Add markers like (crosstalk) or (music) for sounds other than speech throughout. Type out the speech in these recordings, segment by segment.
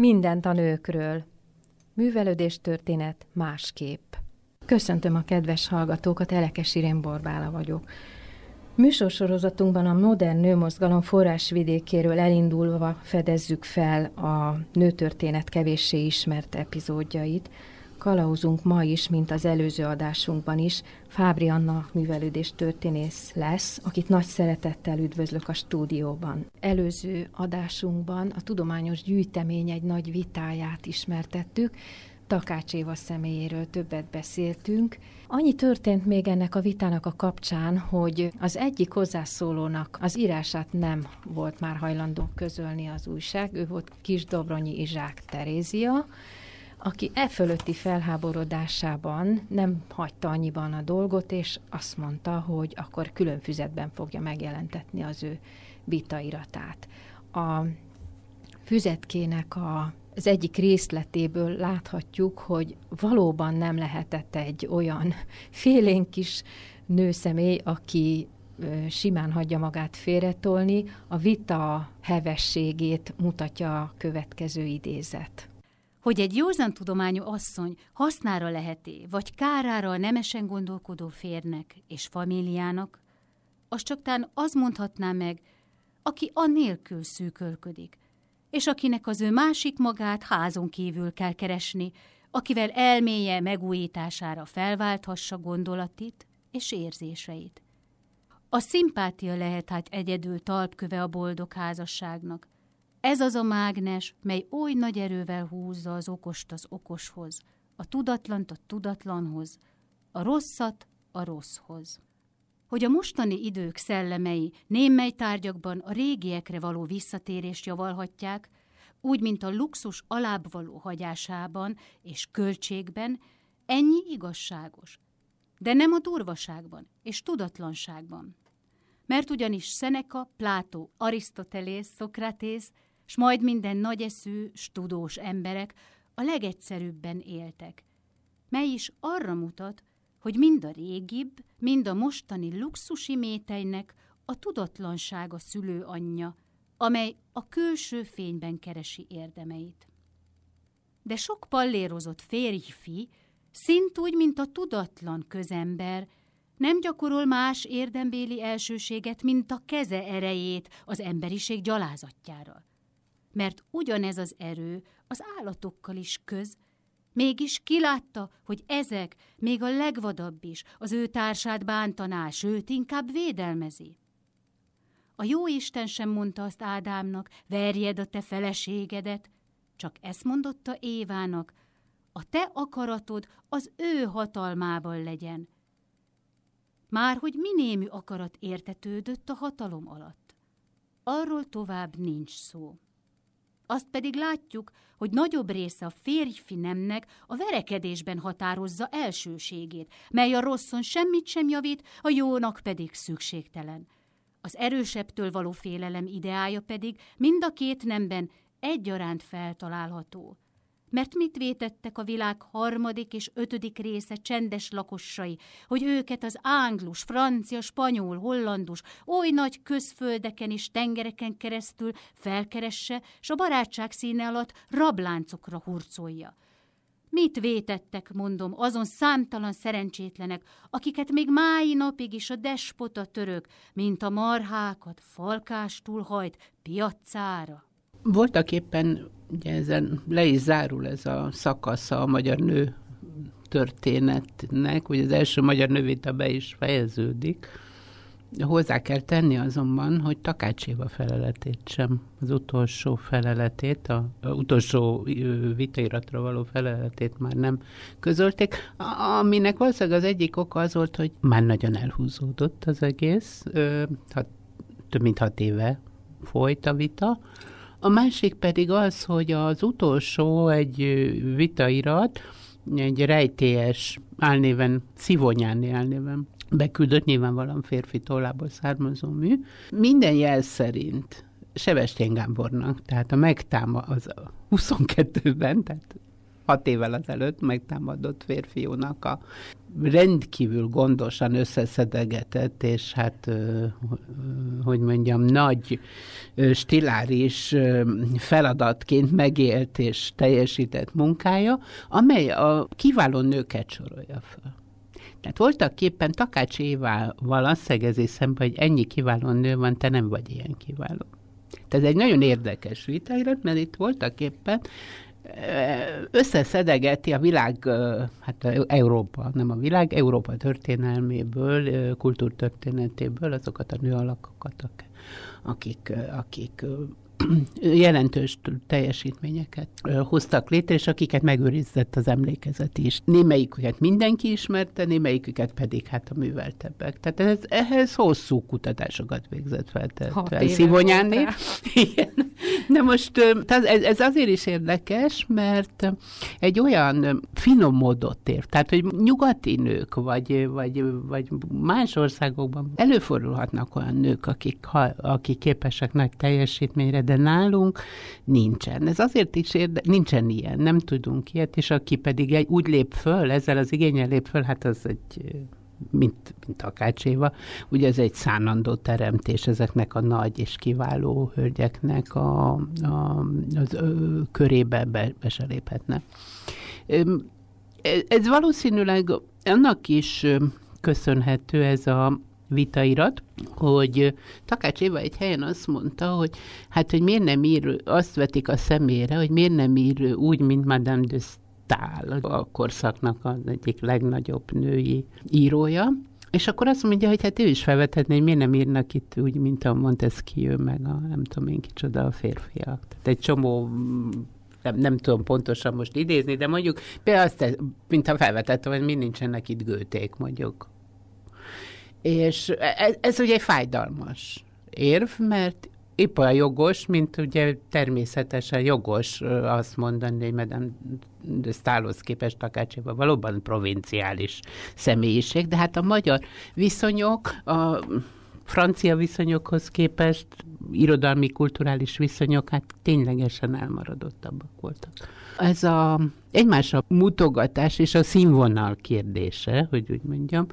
Mindent a nőkről. Művelődés történet másképp. Köszöntöm a kedves hallgatókat, Elekes Irén Borbála vagyok. Műsorsorozatunkban a modern nőmozgalom forrásvidékéről elindulva fedezzük fel a nőtörténet kevéssé ismert epizódjait, kalauzunk ma is, mint az előző adásunkban is. Fábri Anna művelődés történész lesz, akit nagy szeretettel üdvözlök a stúdióban. Előző adásunkban a tudományos gyűjtemény egy nagy vitáját ismertettük, Takács Éva személyéről többet beszéltünk. Annyi történt még ennek a vitának a kapcsán, hogy az egyik hozzászólónak az írását nem volt már hajlandó közölni az újság, ő volt Kis Dobronyi Izsák Terézia, aki e fölötti felháborodásában nem hagyta annyiban a dolgot, és azt mondta, hogy akkor külön füzetben fogja megjelentetni az ő vitairatát. A füzetkének a az egyik részletéből láthatjuk, hogy valóban nem lehetett egy olyan (laughs) félénk kis nőszemély, aki simán hagyja magát félretolni, a vita hevességét mutatja a következő idézet hogy egy józan tudományú asszony hasznára leheté, vagy kárára a nemesen gondolkodó férnek és famíliának, az csak tán az mondhatná meg, aki annélkül szűkölködik, és akinek az ő másik magát házon kívül kell keresni, akivel elméje megújítására felválthassa gondolatit és érzéseit. A szimpátia lehet hát egyedül talpköve a boldog házasságnak, ez az a mágnes, mely oly nagy erővel húzza az okost az okoshoz, a tudatlant a tudatlanhoz, a rosszat a rosszhoz. Hogy a mostani idők szellemei némely tárgyakban a régiekre való visszatérést javalhatják, úgy, mint a luxus alább való hagyásában és költségben, ennyi igazságos, de nem a durvaságban és tudatlanságban. Mert ugyanis Seneca, Plátó, Arisztotelész, Szokratész s majd minden nagyeszű, tudós emberek a legegyszerűbben éltek, mely is arra mutat, hogy mind a régibb, mind a mostani luxusi méteinek a tudatlansága szülő anyja, amely a külső fényben keresi érdemeit. De sok pallérozott férjfi, szint úgy, mint a tudatlan közember, nem gyakorol más érdembéli elsőséget, mint a keze erejét az emberiség gyalázatjára mert ugyanez az erő az állatokkal is köz, mégis kilátta, hogy ezek, még a legvadabb is, az ő társát bántaná, sőt, inkább védelmezi. A jó Isten sem mondta azt Ádámnak, verjed a te feleségedet, csak ezt mondotta Évának, a te akaratod az ő hatalmában legyen. Már hogy minémű akarat értetődött a hatalom alatt. Arról tovább nincs szó. Azt pedig látjuk, hogy nagyobb része a férjfi nemnek a verekedésben határozza elsőségét, mely a rosszon semmit sem javít, a jónak pedig szükségtelen. Az erősebbtől való félelem ideája pedig mind a két nemben egyaránt feltalálható. Mert mit vétettek a világ harmadik és ötödik része csendes lakossai, hogy őket az ánglus, francia, spanyol, hollandus, oly nagy közföldeken és tengereken keresztül felkeresse, s a barátság színe alatt rabláncokra hurcolja. Mit vétettek, mondom, azon számtalan szerencsétlenek, akiket még mái napig is a despota török, mint a marhákat falkástul hajt piacára? Voltak éppen ugye ezen le is zárul ez a szakasza a magyar nő történetnek, hogy az első magyar nővita be is fejeződik. Hozzá kell tenni azonban, hogy Takács Éva feleletét sem, az utolsó feleletét, a, a utolsó vitairatra való feleletét már nem közölték, aminek valószínűleg az egyik oka az volt, hogy már nagyon elhúzódott az egész, ö, hat, több mint hat éve folyt a vita, A másik pedig az, hogy az utolsó egy vitairat, egy rejtélyes álnéven, Szivonyáni álnéven beküldött, nyilvánvalóan férfi tollából származó mű. Minden jel szerint Sebestyén Gábornak, tehát a megtáma az a 22-ben, tehát hat évvel azelőtt megtámadott férfiúnak a rendkívül gondosan összeszedegetett, és hát, hogy mondjam, nagy stiláris feladatként megélt és teljesített munkája, amely a kiváló nőket sorolja fel. Tehát voltak éppen Takács Évával azt szegezi szembe, hogy ennyi kiváló nő van, te nem vagy ilyen kiváló. Tehát egy nagyon érdekes vitáirat, mert itt voltak éppen összeszedegeti a világ, hát Európa, nem a világ, Európa történelméből, kultúrtörténetéből azokat a nőalakokat, akik, akik (clears throat) jelentős teljesítményeket hoztak létre, és akiket megőrizett az emlékezet is. Némelyiküket mindenki ismerte, némelyiküket pedig hát a műveltebbek. Tehát ez, ehhez hosszú kutatásokat végzett fel. Szivonyáni. (laughs) De most ez, ez azért is érdekes, mert egy olyan finom módot ér. Tehát, hogy nyugati nők, vagy, vagy, vagy más országokban előfordulhatnak olyan nők, akik, ha, akik képesek nagy teljesítményre, de nálunk nincsen. Ez azért is érde, nincsen ilyen, nem tudunk ilyet, és aki pedig egy, úgy lép föl, ezzel az igényel lép föl, hát az egy mint, mint Akácséva, ugye ez egy szánandó teremtés ezeknek a nagy és kiváló hölgyeknek a, a, az ö, körébe be, be se léphetne. Ez valószínűleg annak is köszönhető ez a vitairat, hogy Takács Éva egy helyen azt mondta, hogy hát, hogy miért nem ír, azt vetik a szemére, hogy miért nem ír úgy, mint Madame de Stahl, a korszaknak az egyik legnagyobb női írója, és akkor azt mondja, hogy hát ő is felvethetné, hogy miért nem írnak itt úgy, mint a Montesquieu, meg a nem tudom én kicsoda a férfiak. Tehát egy csomó nem, nem tudom pontosan most idézni, de mondjuk például azt, mint ha felvetettem, hogy mi nincsenek itt gőték, mondjuk és ez, ez ugye fájdalmas érv, mert épp olyan jogos, mint ugye természetesen jogos azt mondani, hogy Madame de Stálhoz képest Takácséva valóban provinciális személyiség, de hát a magyar viszonyok, a francia viszonyokhoz képest irodalmi, kulturális viszonyok hát ténylegesen elmaradottabbak voltak. Ez a egymásra mutogatás és a színvonal kérdése, hogy úgy mondjam,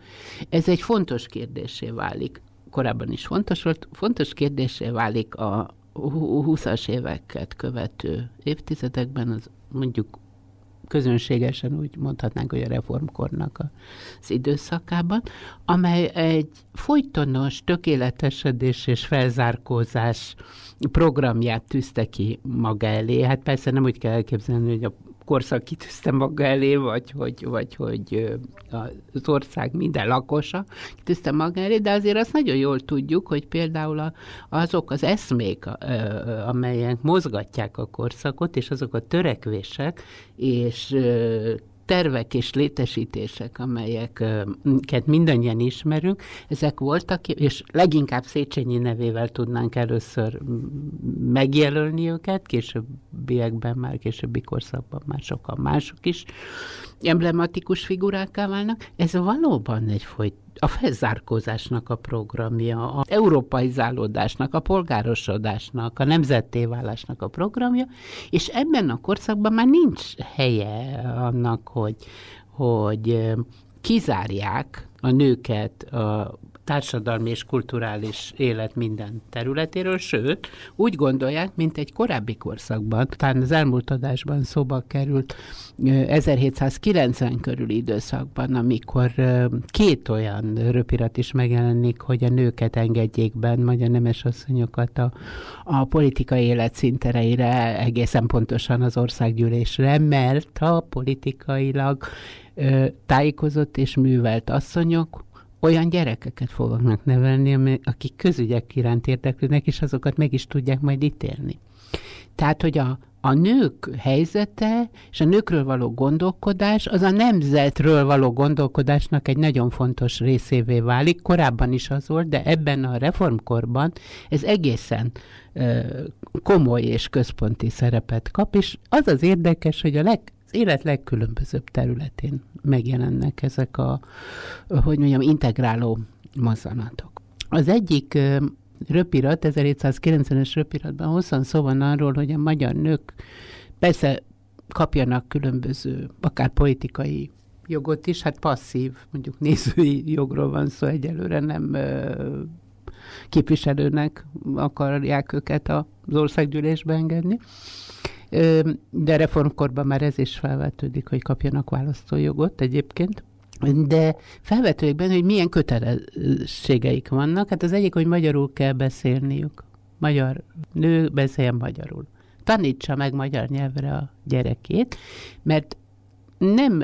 ez egy fontos kérdésé válik. Korábban is fontos volt, fontos kérdésé válik a 20-as éveket követő évtizedekben, az mondjuk közönségesen úgy mondhatnánk, hogy a reformkornak az időszakában, amely egy folytonos tökéletesedés és felzárkózás programját tűzte ki maga elé. Hát persze nem úgy kell elképzelni, hogy a korszak kitűzte maga elé, vagy hogy, vagy hogy az ország minden lakosa kitűzte maga elé, de azért azt nagyon jól tudjuk, hogy például azok az eszmék, amelyek mozgatják a korszakot, és azok a törekvések, és tervek és létesítések, amelyeket mindannyian ismerünk, ezek voltak, és leginkább Széchenyi nevével tudnánk először megjelölni őket, későbbiekben már, későbbi korszakban már sokan mások is emblematikus figurákká válnak. Ez valóban egy folyt a felzárkózásnak a programja, a európaizálódásnak, a polgárosodásnak, a nemzettéválásnak a programja, és ebben a korszakban már nincs helye annak, hogy, hogy kizárják a nőket a társadalmi és kulturális élet minden területéről, sőt, úgy gondolják, mint egy korábbi korszakban, talán az elmúlt adásban szóba került 1790 körüli időszakban, amikor két olyan röpirat is megjelenik, hogy a nőket engedjék be, vagy a nemes asszonyokat a, a politikai élet szintereire, egészen pontosan az országgyűlésre, mert a politikailag tájékozott és művelt asszonyok olyan gyerekeket fognak nevelni, akik közügyek iránt érdeklődnek, és azokat meg is tudják majd ítélni. Tehát, hogy a, a nők helyzete és a nőkről való gondolkodás az a nemzetről való gondolkodásnak egy nagyon fontos részévé válik. Korábban is az volt, de ebben a reformkorban ez egészen ö, komoly és központi szerepet kap, és az az érdekes, hogy a leg, az élet legkülönbözőbb területén megjelennek ezek a, hogy mondjam, integráló mozzanatok. Az egyik röpirat, 1790-es röpiratban hosszan szó van arról, hogy a magyar nők persze kapjanak különböző, akár politikai jogot is, hát passzív, mondjuk nézői jogról van szó egyelőre, nem képviselőnek akarják őket az országgyűlésbe engedni. De reformkorban már ez is felvetődik, hogy kapjanak választójogot egyébként. De felvetődik benne, hogy milyen kötelességeik vannak. Hát az egyik, hogy magyarul kell beszélniük. Magyar nő beszéljen magyarul. Tanítsa meg magyar nyelvre a gyerekét, mert nem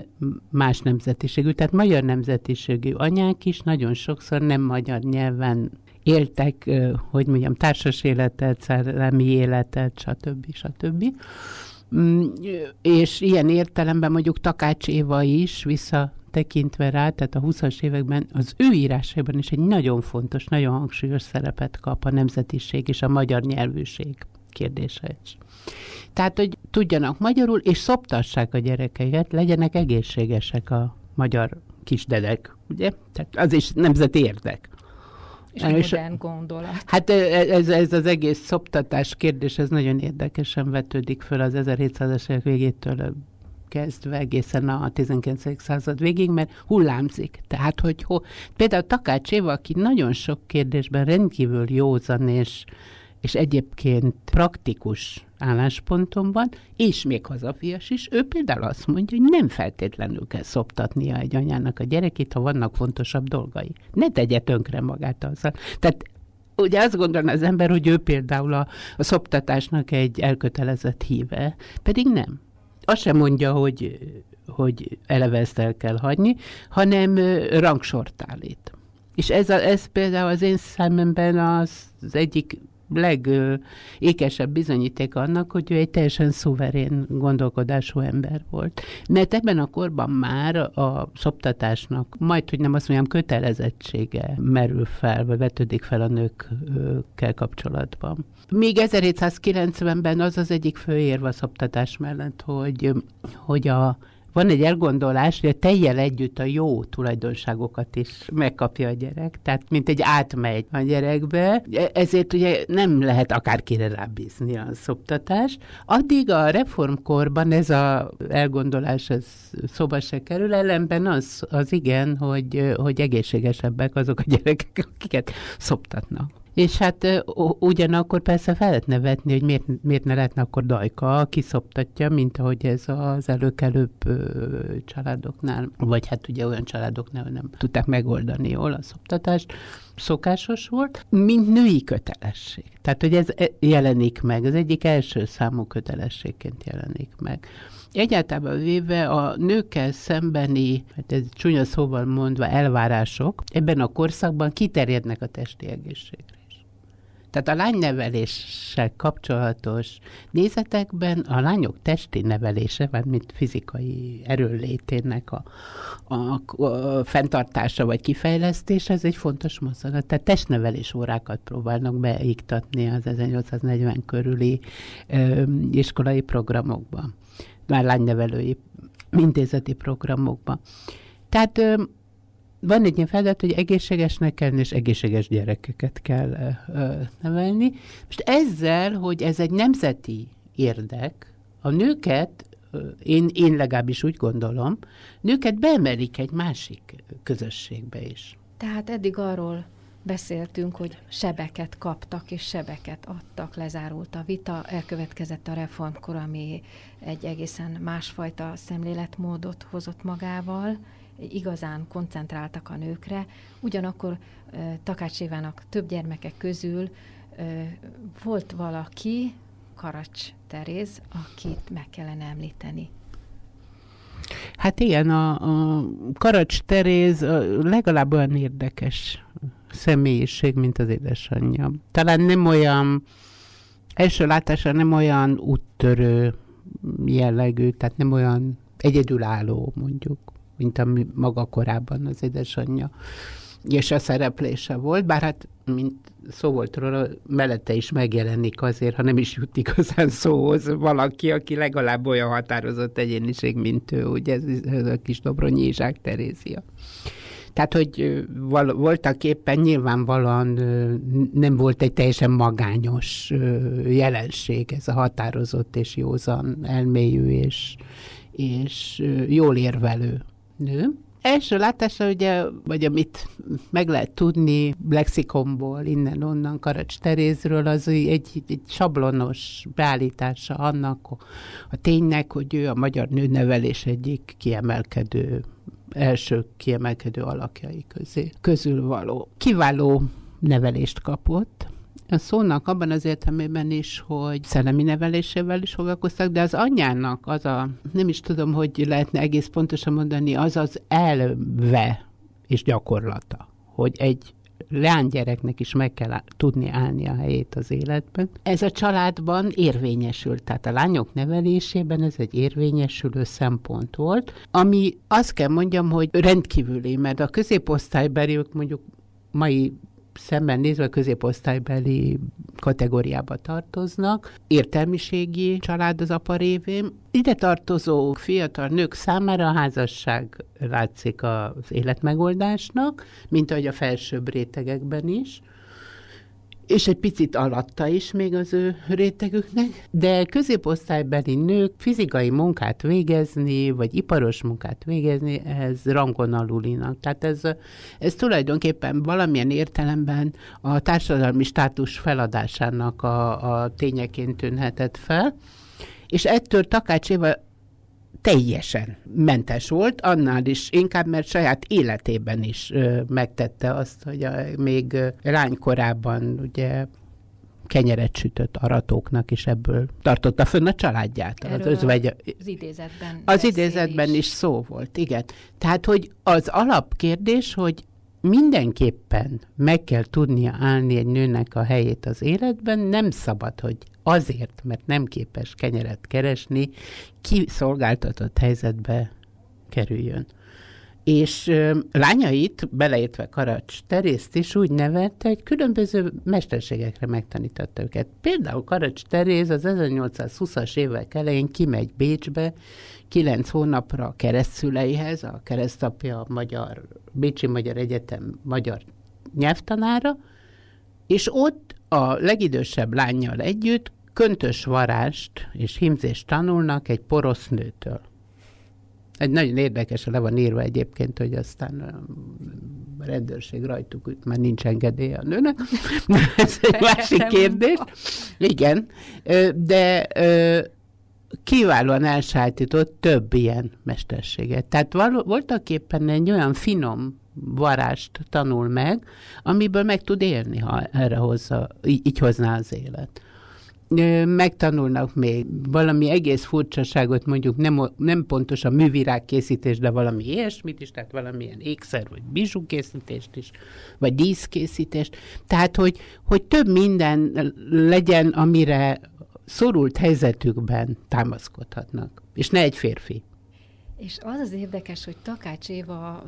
más nemzetiségű, tehát magyar nemzetiségű anyák is nagyon sokszor nem magyar nyelven éltek, hogy mondjam, társas életet, szellemi életet, stb. stb. Mm, és ilyen értelemben mondjuk Takács Éva is vissza tekintve rá, tehát a 20-as években az ő írásaiban is egy nagyon fontos, nagyon hangsúlyos szerepet kap a nemzetiség és a magyar nyelvűség kérdése is. Tehát, hogy tudjanak magyarul, és szoptassák a gyerekeiket, legyenek egészségesek a magyar kisdedek, ugye? Tehát az is nemzeti érdek. És és modern gondolat. Hát ez, ez az egész szoptatás kérdés, ez nagyon érdekesen vetődik föl az 1700-es évek végétől kezdve egészen a 19. század végig, mert hullámzik. Tehát, hogy ho, például Takács Éva, aki nagyon sok kérdésben rendkívül józan és, és egyébként praktikus állásponton van, és még hazafias is, ő például azt mondja, hogy nem feltétlenül kell szoptatnia egy anyának a gyerekét, ha vannak fontosabb dolgai. Ne tegye tönkre magát azzal. Tehát ugye azt gondolna az ember, hogy ő például a, a szoptatásnak egy elkötelezett híve, pedig nem azt sem mondja, hogy, hogy eleve ezt el kell hagyni, hanem rangsort állít. És ez, a, ez például az én szememben az, az egyik legékesebb bizonyíték annak, hogy ő egy teljesen szuverén gondolkodású ember volt. Mert ebben a korban már a szoptatásnak majd, hogy nem azt mondjam, kötelezettsége merül fel, vagy vetődik fel a nőkkel kapcsolatban. Még 1790-ben az az egyik fő érv a szoptatás mellett, hogy, hogy a van egy elgondolás, hogy a tejjel együtt a jó tulajdonságokat is megkapja a gyerek, tehát mint egy átmegy a gyerekbe, ezért ugye nem lehet akárkire rábízni a szoptatás. Addig a reformkorban ez a elgondolás ez szóba se kerül, ellenben az, az igen, hogy, hogy egészségesebbek azok a gyerekek, akiket szoptatnak. És hát ugyanakkor persze fel lehetne vetni, hogy miért, miért ne lehetne akkor dajka, szoptatja, mint ahogy ez az előkelőbb családoknál, vagy hát ugye olyan családoknál nem tudták megoldani jól a szoptatást, szokásos volt, mint női kötelesség. Tehát, hogy ez e, jelenik meg, az egyik első számú kötelességként jelenik meg. Egyáltalán véve a nőkkel szembeni, hát ez csúnya szóval mondva, elvárások ebben a korszakban kiterjednek a testi egészségre. Tehát a lányneveléssel kapcsolatos nézetekben a lányok testi nevelése, vagy mint fizikai erőlétének a, a, a fenntartása vagy kifejlesztése, ez egy fontos mozzanat. Tehát testnevelés órákat próbálnak beiktatni az 1840 körüli ö, iskolai programokban, már lánynevelői intézeti programokban. Tehát ö, van egy ilyen feladat, hogy egészségesnek kell és egészséges gyerekeket kell ö, nevelni. Most ezzel, hogy ez egy nemzeti érdek, a nőket, én, én legalábbis úgy gondolom, nőket beemelik egy másik közösségbe is. Tehát eddig arról beszéltünk, hogy sebeket kaptak és sebeket adtak, lezárult a vita, elkövetkezett a reformkor, ami egy egészen másfajta szemléletmódot hozott magával, igazán koncentráltak a nőkre, ugyanakkor Takács Évának több gyermeke közül volt valaki, Karacs Teréz, akit meg kellene említeni. Hát igen, a, a Karacs Teréz legalább olyan érdekes személyiség, mint az édesanyja. Talán nem olyan első látásra nem olyan úttörő jellegű, tehát nem olyan egyedülálló mondjuk, mint ami maga korábban az édesanyja és a szereplése volt, bár hát, mint szó volt róla, mellette is megjelenik azért, ha nem is jut igazán szóhoz valaki, aki legalább olyan határozott egyéniség, mint ő, ugye ez, ez a kis Dobronyi Izsák Terézia. Tehát, hogy val- voltak éppen nyilvánvalóan nem volt egy teljesen magányos jelenség, ez a határozott és józan elmélyű és, és jól érvelő nő. Első látásra ugye, vagy amit meg lehet tudni lexikomból, innen-onnan Karacs Terézről, az egy, egy sablonos beállítása annak a ténynek, hogy ő a magyar nőnevelés egyik kiemelkedő első kiemelkedő alakjai közé, közül való. Kiváló nevelést kapott, a szónak abban az értelmében is, hogy szellemi nevelésével is foglalkoztak, de az anyjának az a, nem is tudom, hogy lehetne egész pontosan mondani, az az elve és gyakorlata, hogy egy leánygyereknek is meg kell tudni állni a helyét az életben. Ez a családban érvényesült, tehát a lányok nevelésében ez egy érvényesülő szempont volt, ami azt kell mondjam, hogy rendkívüli, mert a középosztálybeliek mondjuk mai szemben nézve középosztálybeli kategóriába tartoznak. Értelmiségi család az apa révén. Ide tartozó fiatal nők számára a házasság látszik az életmegoldásnak, mint ahogy a felsőbb rétegekben is és egy picit alatta is még az ő rétegüknek, de középosztálybeli nők fizikai munkát végezni, vagy iparos munkát végezni, ez rangon alulinak. Tehát ez, ez tulajdonképpen valamilyen értelemben a társadalmi státus feladásának a, a tényeként tűnhetett fel, és ettől Takács Éva teljesen mentes volt, annál is inkább, mert saját életében is ö, megtette azt, hogy a, még lánykorában ugye kenyeret sütött aratóknak, és ebből tartotta fönn a családját. Erről az, özvegy... az idézetben. Az idézetben is. is szó volt, igen. Tehát, hogy az alapkérdés, hogy mindenképpen meg kell tudnia állni egy nőnek a helyét az életben, nem szabad, hogy azért, mert nem képes kenyeret keresni, kiszolgáltatott helyzetbe kerüljön. És lányait, beleértve Karacs Terészt is úgy nevelte, hogy különböző mesterségekre megtanította őket. Például Karacs Teréz az 1820-as évek elején kimegy Bécsbe, kilenc hónapra a keresztszüleihez, a keresztapja a Magyar, Bécsi Magyar Egyetem magyar nyelvtanára, és ott a legidősebb lányjal együtt köntös varást és himzést tanulnak egy porosz nőtől. Egy nagyon érdekes, le van írva egyébként, hogy aztán a rendőrség rajtuk, már nincs engedélye a nőnek. (laughs) Ez egy másik kérdés. Igen, de kiválóan elsállított több ilyen mesterséget. Tehát való, voltak éppen egy olyan finom varást tanul meg, amiből meg tud élni, ha erre hozza, így, így hozná az élet. Megtanulnak még valami egész furcsaságot, mondjuk nem, nem pontos a művirágkészítés, de valami ilyesmit is, tehát valamilyen ékszer, vagy bizsúkészítést is, vagy díszkészítést. Tehát, hogy, hogy több minden legyen, amire szorult helyzetükben támaszkodhatnak, és ne egy férfi. És az az érdekes, hogy Takács Éva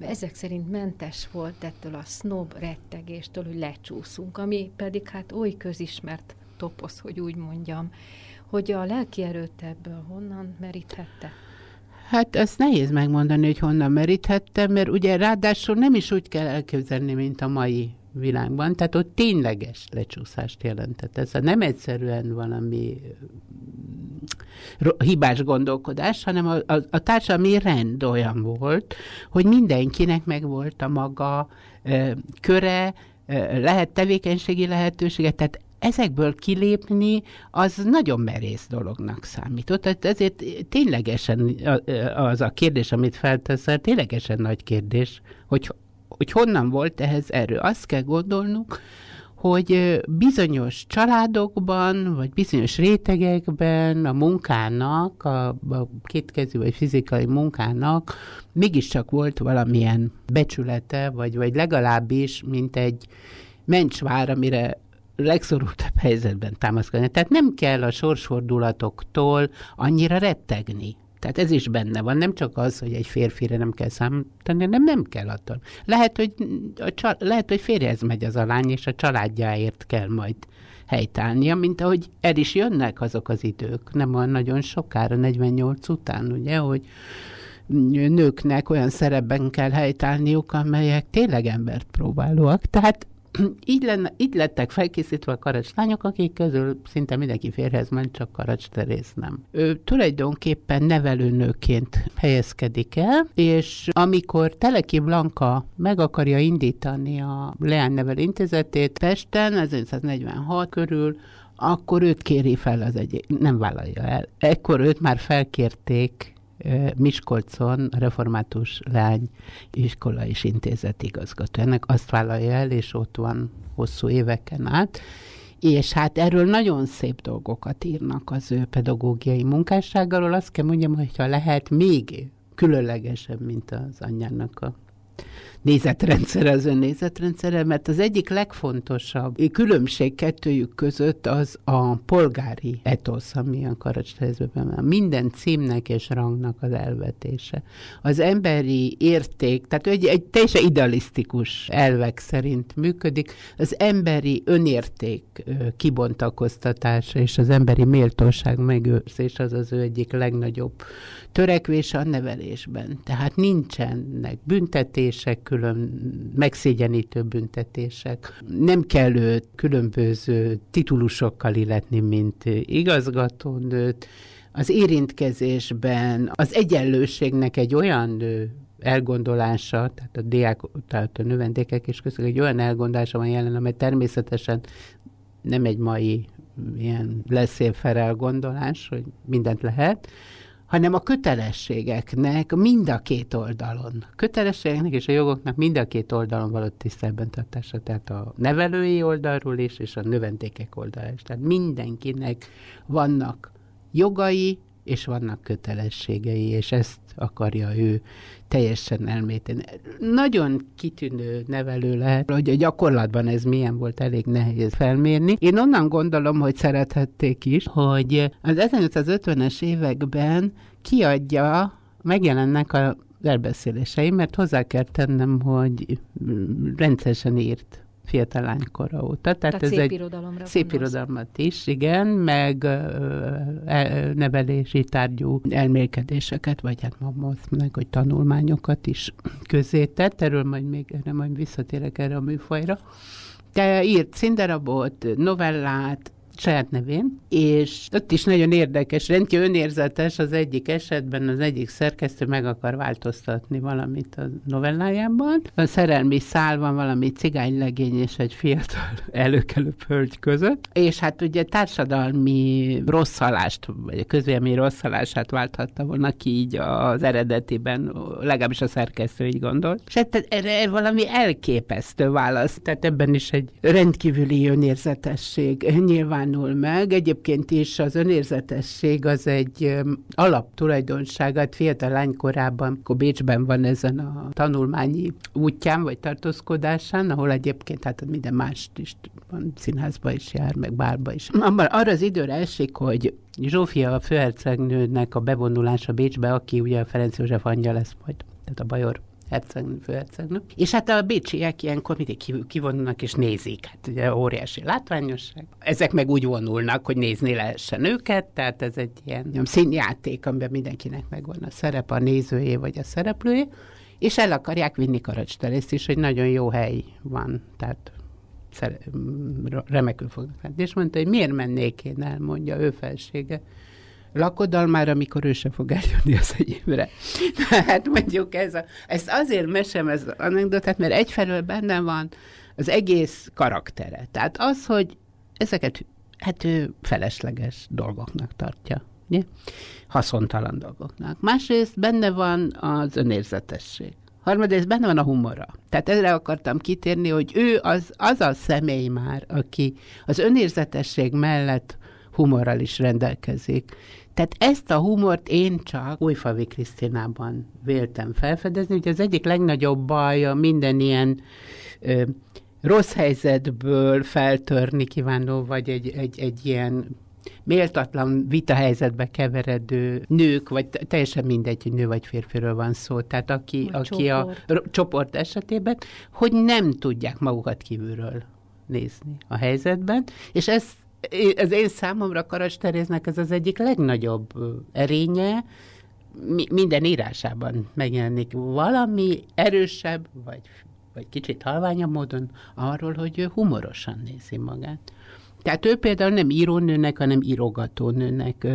ö, ezek szerint mentes volt ettől a snob rettegéstől, hogy lecsúszunk, ami pedig hát oly közismert toposz, hogy úgy mondjam, hogy a lelki erőt ebből honnan meríthette? Hát ezt nehéz megmondani, hogy honnan meríthette, mert ugye ráadásul nem is úgy kell elképzelni, mint a mai világban, tehát ott tényleges lecsúszást jelentett. Ez a nem egyszerűen valami hibás gondolkodás, hanem a, a, a társadalmi rend olyan volt, hogy mindenkinek meg volt a maga ö, köre, lehet tevékenységi lehetősége, tehát ezekből kilépni, az nagyon merész dolognak számított. Tehát ezért ténylegesen az a kérdés, amit felteszel, ténylegesen nagy kérdés, hogy hogy honnan volt ehhez erő. Azt kell gondolnunk, hogy bizonyos családokban, vagy bizonyos rétegekben a munkának, a, a kétkezű vagy fizikai munkának mégiscsak volt valamilyen becsülete, vagy, vagy legalábbis, mint egy mencsvár, amire legszorultabb helyzetben támaszkodni. Tehát nem kell a sorsfordulatoktól annyira rettegni. Tehát ez is benne van, nem csak az, hogy egy férfire nem kell számítani, nem, nem kell attól. Lehet, hogy, a csal- lehet, hogy férjhez megy az a lány, és a családjáért kell majd helytállnia, mint ahogy el is jönnek azok az idők, nem olyan nagyon sokára, 48 után, ugye, hogy nőknek olyan szerepben kell helytállniuk, amelyek tényleg embert próbálóak. Tehát (clears throat) így, lenne, így lettek felkészítve a karacslányok, akik közül szinte mindenki férhez ment, csak Karacs Terész nem. Ő tulajdonképpen nevelőnőként helyezkedik el, és amikor Teleki Blanka meg akarja indítani a Leánynevelő Intézetét Pesten, 1946 körül, akkor őt kéri fel az egyik, nem vállalja el. Ekkor őt már felkérték Miskolcon református leány iskola és intézet igazgató. Ennek azt vállalja el, és ott van hosszú éveken át. És hát erről nagyon szép dolgokat írnak az ő pedagógiai munkásságáról. Azt kell mondjam, hogy ha lehet még különlegesebb, mint az anyjának a nézetrendszere az ön nézetrendszere, mert az egyik legfontosabb különbség kettőjük között az a polgári etosz, ami a karacsrejzben van. Minden címnek és rangnak az elvetése. Az emberi érték, tehát egy, egy teljesen idealisztikus elvek szerint működik, az emberi önérték kibontakoztatása és az emberi méltóság megőrzés az az ő egyik legnagyobb törekvése a nevelésben. Tehát nincsenek büntetések, külön megszégyenítő büntetések. Nem kell őt különböző titulusokkal illetni, mint igazgatónőt. Az érintkezésben az egyenlőségnek egy olyan elgondolása, tehát a diák, tehát a növendékek is közül egy olyan elgondolása van jelen, amely természetesen nem egy mai ilyen leszélfer elgondolás, hogy mindent lehet, hanem a kötelességeknek mind a két oldalon. Kötelességeknek és a jogoknak mind a két oldalon való tiszteletben tartása, tehát a nevelői oldalról is, és a növendékek oldalról is. Tehát mindenkinek vannak jogai, és vannak kötelességei, és ezt akarja ő teljesen elméteni. Nagyon kitűnő nevelő lehet, hogy a gyakorlatban ez milyen volt, elég nehéz felmérni. Én onnan gondolom, hogy szerethették is, hogy az 1950-es években kiadja, megjelennek a elbeszélései, mert hozzá kell tennem, hogy rendszeresen írt fiatal lánykora óta. Tehát, Tehát ez szép egy irodalomra szép gondolsz. irodalmat is, igen, meg e, nevelési tárgyú elmélkedéseket, vagy hát ma meg, hogy tanulmányokat is közé tett, erről majd még erre majd visszatérek erre a műfajra. De írt színdarabot, novellát, saját nevén, és ott is nagyon érdekes, rendkívül önérzetes az egyik esetben, az egyik szerkesztő meg akar változtatni valamit a novellájában. A szerelmi szál van valami cigánylegény és egy fiatal (laughs) előkelő hölgy között, és hát ugye társadalmi rosszalást, vagy a közvélemény rosszalását válthatta volna ki így az eredetiben, legalábbis a szerkesztő így gondolt. És hát erre valami elképesztő válasz, tehát ebben is egy rendkívüli önérzetesség nyilván nyilvánul meg. Egyébként is az önérzetesség az egy alaptulajdonságát fiatal lánykorában, akkor Bécsben van ezen a tanulmányi útján, vagy tartózkodásán, ahol egyébként hát minden mást is van, színházba is jár, meg bárba is. Abban arra az időre esik, hogy Zsófia a főhercegnőnek a bevonulása Bécsbe, aki ugye a Ferenc József anyja lesz majd, tehát a Bajor hercegnő, főhercegnő. És hát a bécsiek ilyenkor mindig kivonulnak és nézik. Hát ugye óriási látványosság. Ezek meg úgy vonulnak, hogy nézni lehessen őket, tehát ez egy ilyen színjáték, amiben mindenkinek megvan a szerep, a nézője vagy a szereplője, és el akarják vinni Karacstelészt is, hogy nagyon jó hely van, tehát remekül fognak látni. És mondta, hogy miért mennék én el, mondja ő felsége lakodalmára, amikor ő se fog eljönni az enyémre. hát mondjuk ez a, ezt azért mesem ez az anekdotát, mert egyfelől benne van az egész karaktere. Tehát az, hogy ezeket hát ő felesleges dolgoknak tartja. Ugye? Haszontalan dolgoknak. Másrészt benne van az önérzetesség. Harmadrészt benne van a humora. Tehát erre akartam kitérni, hogy ő az, az a személy már, aki az önérzetesség mellett humorral is rendelkezik. Tehát ezt a humort én csak Újfavi Krisztinában véltem felfedezni. Ugye az egyik legnagyobb baja minden ilyen ö, rossz helyzetből feltörni kívánó, vagy egy, egy, egy ilyen méltatlan vitahelyzetbe keveredő nők, vagy teljesen mindegy, hogy nő vagy férfiről van szó, tehát aki, aki csoport. a csoport esetében, hogy nem tudják magukat kívülről nézni a helyzetben, és ez ez én számomra Karacs Teréznek ez az egyik legnagyobb erénye, mi, minden írásában megjelenik valami erősebb, vagy, vagy kicsit halványabb módon arról, hogy ő humorosan nézi magát. Tehát ő például nem írónőnek, hanem írogatónőnek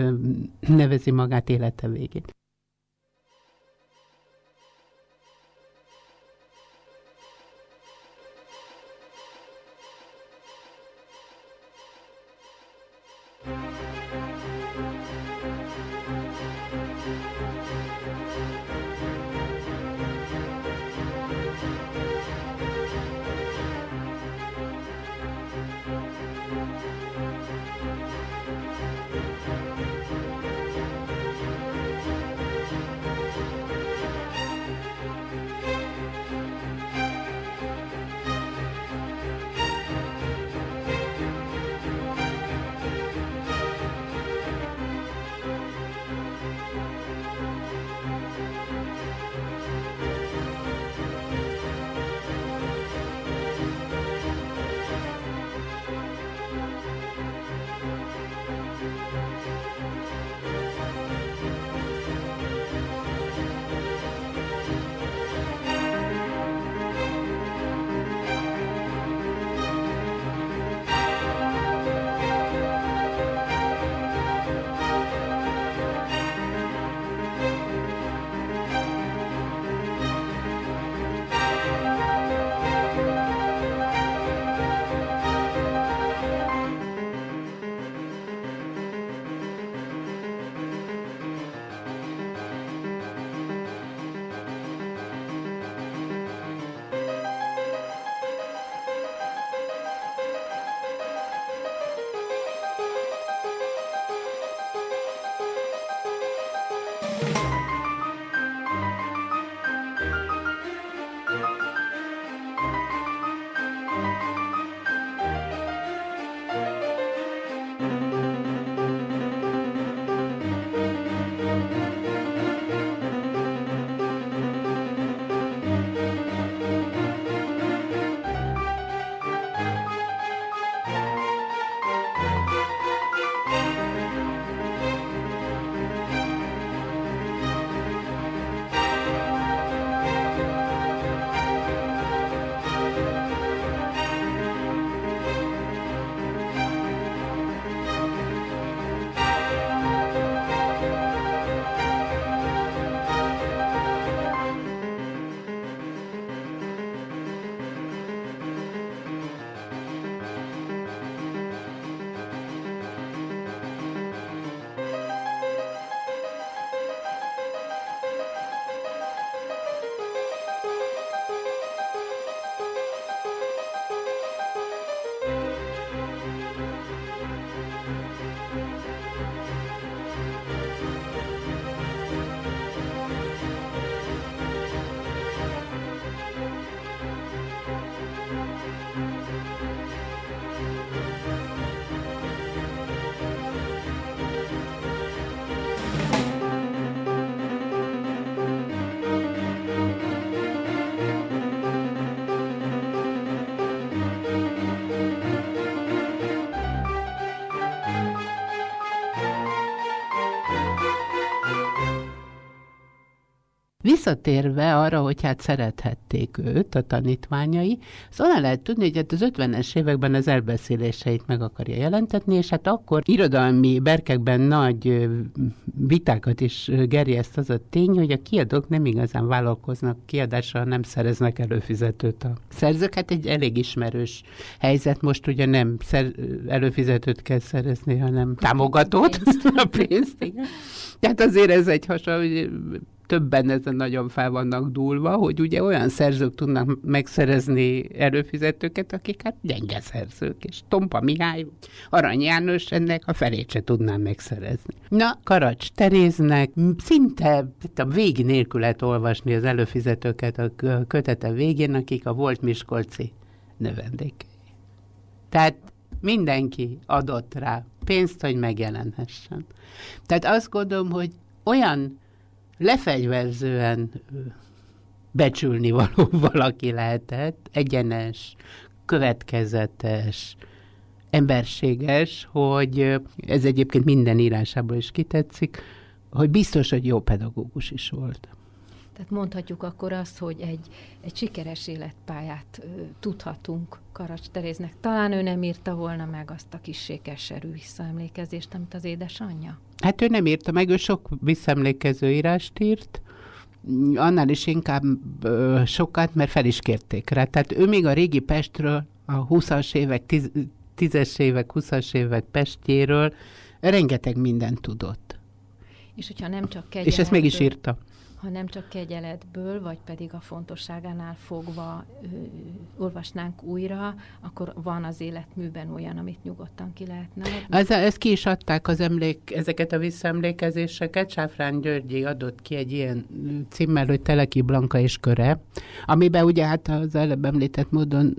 nevezi magát élete végén. Visszatérve arra, hogy hát szerethették őt, a tanítványai, szóval lehet tudni, hogy hát az 50-es években az elbeszéléseit meg akarja jelentetni, és hát akkor irodalmi berkekben nagy vitákat is gerjeszt az a tény, hogy a kiadók nem igazán vállalkoznak kiadásra, nem szereznek előfizetőt a szerzők. Hát egy elég ismerős helyzet, most ugye nem szer- előfizetőt kell szerezni, hanem támogatót, a pénzt. (laughs) Igen. Tehát azért ez egy hasonló, hogy többen ezen nagyon fel vannak dúlva, hogy ugye olyan szerzők tudnak megszerezni előfizetőket, akik hát gyenge szerzők, és Tompa Mihály, Arany János ennek a felét se tudnám megszerezni. Na, Karacs Teréznek szinte a végig nélkül lehet olvasni az előfizetőket a kötete végén, akik a Volt Miskolci növendékei. Tehát mindenki adott rá pénzt, hogy megjelenhessen. Tehát azt gondolom, hogy olyan lefegyverzően becsülni való (laughs) valaki lehetett, egyenes, következetes, emberséges, hogy ez egyébként minden írásából is kitetszik, hogy biztos, hogy jó pedagógus is volt. Tehát mondhatjuk akkor azt, hogy egy, egy sikeres életpályát ö, tudhatunk Karacs Teréznek. Talán ő nem írta volna meg azt a kis keserű visszaemlékezést, amit az édesanyja? Hát ő nem írta meg, ő sok visszaemlékező írást írt, annál is inkább ö, sokat, mert fel is kérték rá. Tehát ő még a régi Pestről, a 20-as évek, 10-es évek, 20-as évek Pestjéről rengeteg mindent tudott. És hogyha nem csak És ezt meg is írta ha nem csak kegyeletből, vagy pedig a fontosságánál fogva ö, olvasnánk újra, akkor van az életműben olyan, amit nyugodtan ki lehetne. Ez, ezt ki is adták az emlék, ezeket a visszaemlékezéseket. Sáfrán Györgyi adott ki egy ilyen címmel, hogy Teleki Blanka és köre, amiben ugye hát az előbb említett módon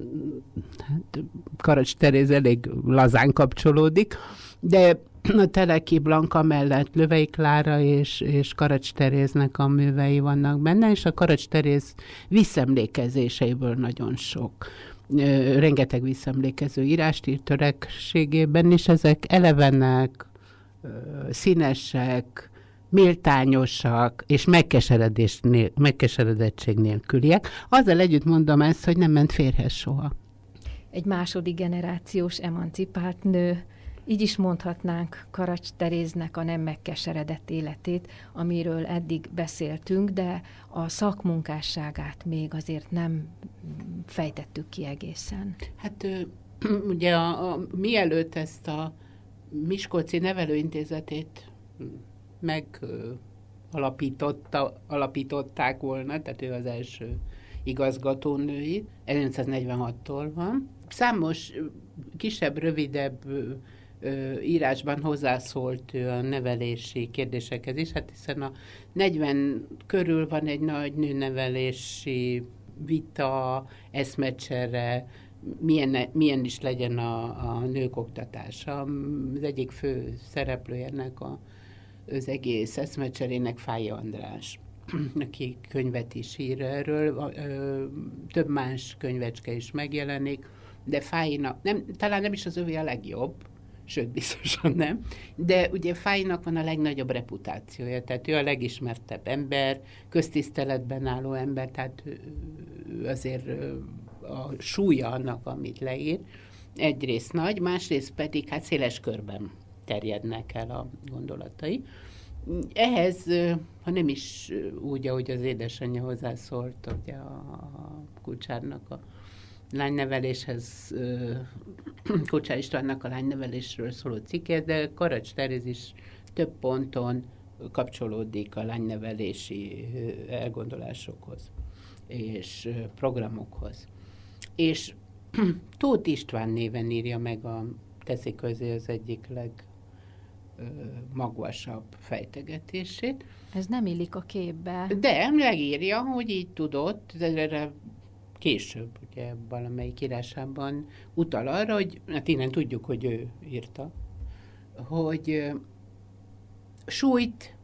hát, Karacs Teréz elég lazán kapcsolódik, de a Teleki Blanka mellett Lövei Klára és, és Karacs Teréznek a művei vannak benne, és a Karacs Teréz visszemlékezéseiből nagyon sok rengeteg visszemlékező írást írt törekségében, és ezek elevenek, színesek, méltányosak és megkeseredettség nélküliek. Azzal együtt mondom ezt, hogy nem ment férhez soha. Egy második generációs emancipált nő így is mondhatnánk Karacs Teréznek a nem megkeseredett életét, amiről eddig beszéltünk, de a szakmunkásságát még azért nem fejtettük ki egészen. Hát (clears throat) ugye a, a, mielőtt ezt a Miskolci Nevelőintézetét meg alapította, alapították volna, tehát ő az első igazgatónői, 1946-tól van. Számos kisebb, rövidebb írásban hozzászólt ő a nevelési kérdésekhez is, hát hiszen a 40 körül van egy nagy nőnevelési vita, eszmecsere, milyen, milyen is legyen a, a nők oktatása. Az egyik fő szereplője ennek a, az egész eszmecserének Fáj András (clears throat) aki könyvet is ír erről, több más könyvecske is megjelenik, de Fájnak, nem, talán nem is az övé a legjobb, sőt, biztosan nem. De ugye Fájnak van a legnagyobb reputációja, tehát ő a legismertebb ember, köztiszteletben álló ember, tehát azért a súlya annak, amit leír, egyrészt nagy, másrészt pedig hát széles körben terjednek el a gondolatai. Ehhez, ha nem is úgy, ahogy az édesanyja hozzászólt, ugye a kulcsárnak a lányneveléshez, Kocsá Istvánnak a lánynevelésről szóló cikket, de Karacs Teréz is több ponton kapcsolódik a lánynevelési elgondolásokhoz és programokhoz. És (clears throat) Tóth István néven írja meg a teszi közé az egyik leg magasabb fejtegetését. Ez nem illik a képbe. De megírja, hogy így tudott, de erre később, ugye valamelyik írásában utal arra, hogy hát innen tudjuk, hogy ő írta, hogy súlyt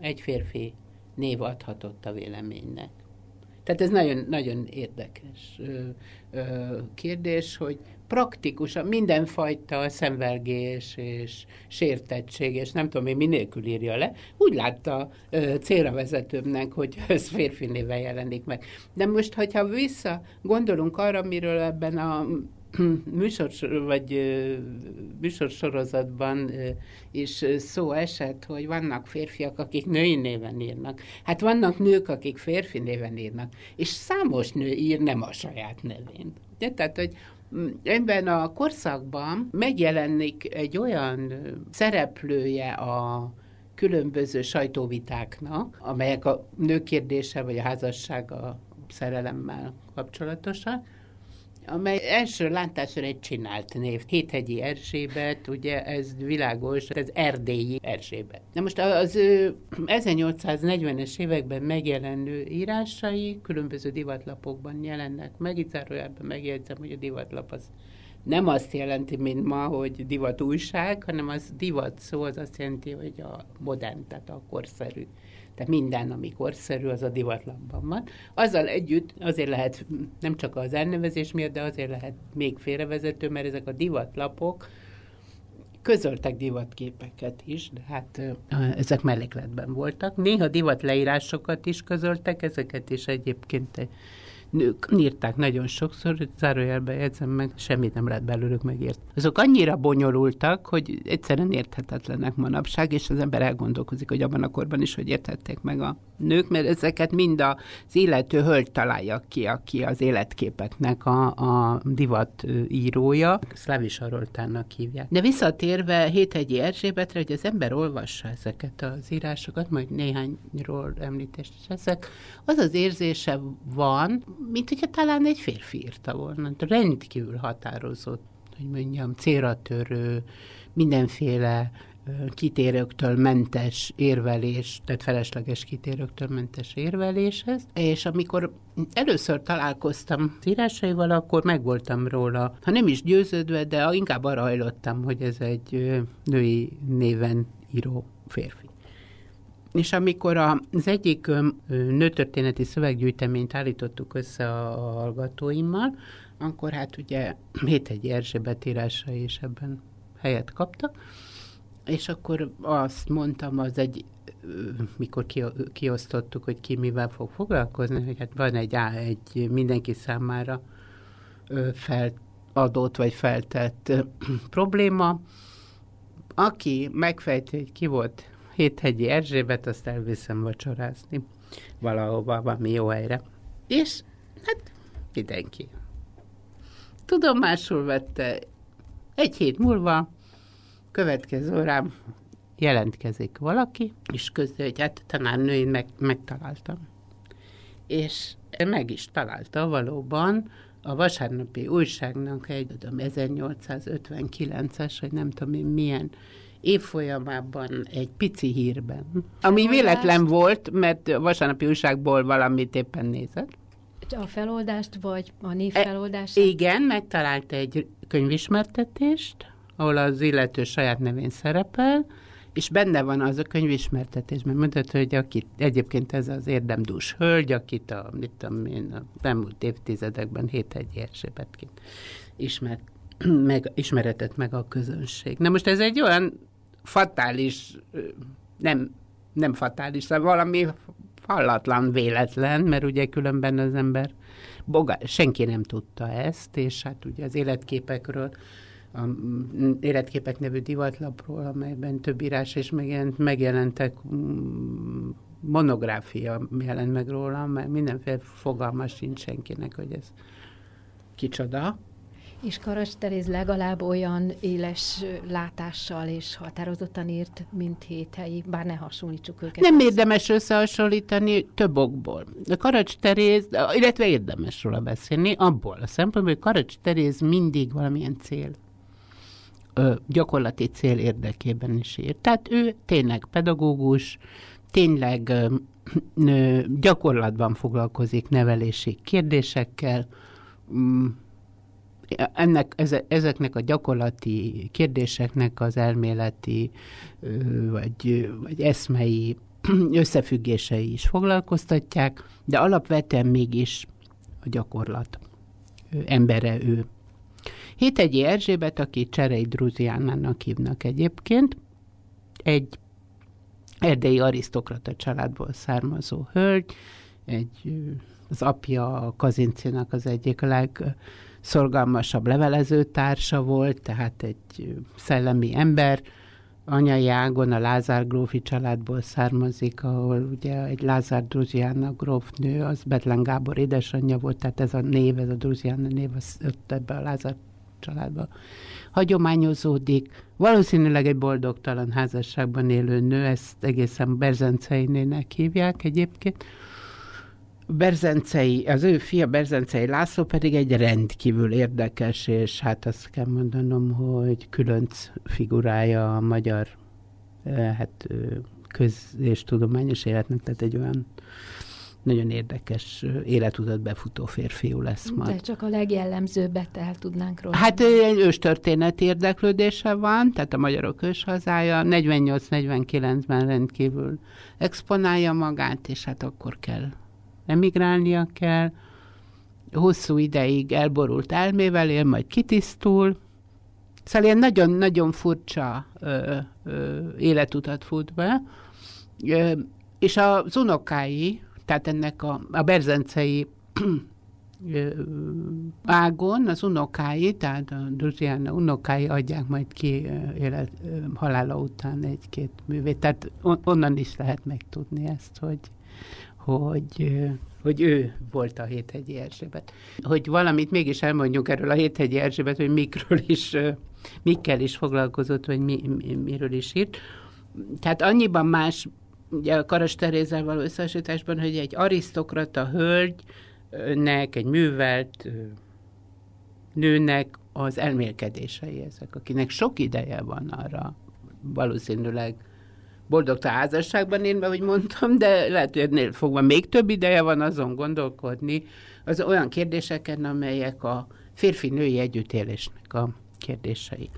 egy férfi név adhatott a véleménynek. Tehát ez nagyon, nagyon érdekes kérdés, hogy praktikusan mindenfajta szenvelgés és sértettség, és nem tudom én minélkül írja le, úgy látta ö, célra vezetőmnek, hogy (laughs) ez férfi néven jelenik meg. De most, hogyha vissza gondolunk arra, miről ebben a (clears throat) műsor, vagy műsorsorozatban is szó esett, hogy vannak férfiak, akik női néven írnak. Hát vannak nők, akik férfi néven írnak, és számos nő ír nem a saját nevén. De, tehát, hogy ebben a korszakban megjelenik egy olyan szereplője a különböző sajtóvitáknak, amelyek a nőkérdése vagy a házasság a szerelemmel kapcsolatosak, amely első látásra egy csinált név. Héthegyi Erzsébet, ugye ez világos, ez erdélyi Erzsébet. Na most az 1840-es években megjelenő írásai különböző divatlapokban jelennek meg. Itt zárójelben megjegyzem, hogy a divatlap az nem azt jelenti, mint ma, hogy divat újság, hanem az divat szó az azt jelenti, hogy a modern, tehát a korszerű tehát minden, ami korszerű, az a divatlapban van. Azzal együtt azért lehet, nem csak az elnevezés miatt, de azért lehet még félrevezető, mert ezek a divatlapok közöltek divatképeket is, de hát ezek mellékletben voltak. Néha divat leírásokat is közöltek, ezeket is egyébként nők írták nagyon sokszor, hogy zárójelben jegyzem meg, semmit nem lehet belőlük megért. Azok annyira bonyolultak, hogy egyszerűen érthetetlenek manapság, és az ember elgondolkozik, hogy abban a korban is, hogy érthették meg a nők, mert ezeket mind az illető hölgy találja ki, aki az életképeknek a, a divat írója. Szlávis Aroltának hívják. De visszatérve Héthegyi Erzsébetre, hogy az ember olvassa ezeket az írásokat, majd néhányról említést ezek, az az érzése van, mint hogyha talán egy férfi írta volna. Rendkívül határozott, hogy mondjam, célra törő, mindenféle kitérőktől mentes érvelés, tehát felesleges kitérőktől mentes érveléshez, és amikor először találkoztam írásaival, akkor megvoltam róla, ha nem is győződve, de inkább arra hajlottam, hogy ez egy női néven író férfi. És amikor az egyik nőtörténeti szöveggyűjteményt állítottuk össze a hallgatóimmal, akkor hát ugye egy Erzsébet írása is ebben helyet kaptak, és akkor azt mondtam, az egy, mikor kiosztottuk, hogy ki mivel fog foglalkozni, hogy hát van egy, egy mindenki számára feladott vagy feltett (clears throat) probléma, aki megfejti, hogy ki volt Héthegyi Erzsébet, azt elviszem vacsorázni valahova, valami jó helyre. És hát mindenki. Tudomásul vette. Egy hét múlva, következő órám jelentkezik valaki, és közül, hogy hát tanárnőin meg, megtaláltam. És meg is találta valóban a vasárnapi újságnak egy, tudom, 1859-es, vagy nem tudom én milyen évfolyamában egy pici hírben, ami véletlen volt, mert vasárnapi újságból valamit éppen nézett. A feloldást, vagy a név feloldást? E, igen, megtalált egy könyvismertetést, ahol az illető saját nevén szerepel, és benne van az a könyvismertetés, mert mutatja, hogy akit, egyébként ez az érdemdús hölgy, akit a, mit tudom én, a elmúlt évtizedekben Héthegy Erzsébetként ismert, (clears throat) meg, ismeretett meg a közönség. Na most ez egy olyan fatális, nem, nem fatális, de valami hallatlan véletlen, mert ugye különben az ember, boga, senki nem tudta ezt, és hát ugye az életképekről, a Életképek nevű divatlapról, amelyben több írás is megjelent, megjelentek monográfia jelent meg róla, mert mindenféle fogalma sincs senkinek, hogy ez kicsoda. És Karacs Teréz legalább olyan éles látással és határozottan írt, mint héthelyi, bár ne hasonlítsuk őket. Nem érdemes összehasonlítani több okból. A Karacs Teréz, illetve érdemes róla beszélni, abból a szempontból, hogy Karacs Teréz mindig valamilyen cél ö, gyakorlati cél érdekében is írt. Tehát ő tényleg pedagógus, tényleg ö, ö, gyakorlatban foglalkozik nevelési kérdésekkel, mm, ennek, ezeknek a gyakorlati kérdéseknek az elméleti vagy, vagy eszmei (clears throat) összefüggései is foglalkoztatják, de alapvetően mégis a gyakorlat embere ő. Hétegyi Erzsébet, aki Cserei Druziánának hívnak egyébként, egy erdélyi arisztokrata családból származó hölgy, egy, az apja Kazincinak az egyik leg szorgalmasabb levelező társa volt, tehát egy szellemi ember, anyai ágon a Lázár grófi családból származik, ahol ugye egy Lázár Druzsiana grófnő, az Betlen Gábor édesanyja volt, tehát ez a név, ez a Druzsiana név, az ott ebbe a Lázár családba. Hagyományozódik. Valószínűleg egy boldogtalan házasságban élő nő, ezt egészen Berzenceinének hívják egyébként Berzencei, az ő fia Berzencei László pedig egy rendkívül érdekes, és hát azt kell mondanom, hogy különc figurája a magyar hát köz- és tudományos életnek, tehát egy olyan nagyon érdekes életutat befutó férfiú lesz majd. De csak a legjellemzőbbet el tudnánk róla. Hát egy őstörténeti érdeklődése van, tehát a magyarok őshazája, 48-49-ben rendkívül exponálja magát, és hát akkor kell emigrálnia kell, hosszú ideig elborult elmével él, majd kitisztul, Szóval ilyen nagyon-nagyon furcsa ö, ö, életutat fut be, ö, és az unokái, tehát ennek a, a berzencei ágon az unokái, tehát a Duzsiana unokái adják majd ki élet, halála után egy-két művét. Tehát on, onnan is lehet megtudni ezt, hogy, hogy, hogy ő volt a Héthegyi Erzsébet. Hogy valamit mégis elmondjuk erről a Héthegyi Erzsébet, hogy mikről is, mikkel is foglalkozott, vagy mi, mi, miről is írt. Tehát annyiban más ugye a Karas Terézzel való összehasonlításban, hogy egy arisztokrata hölgynek, egy művelt nőnek az elmélkedései ezek, akinek sok ideje van arra valószínűleg boldog házasságban én, ahogy mondtam, de lehet, hogy ennél fogva még több ideje van azon gondolkodni, az olyan kérdéseken, amelyek a férfi-női együttélésnek a kérdései.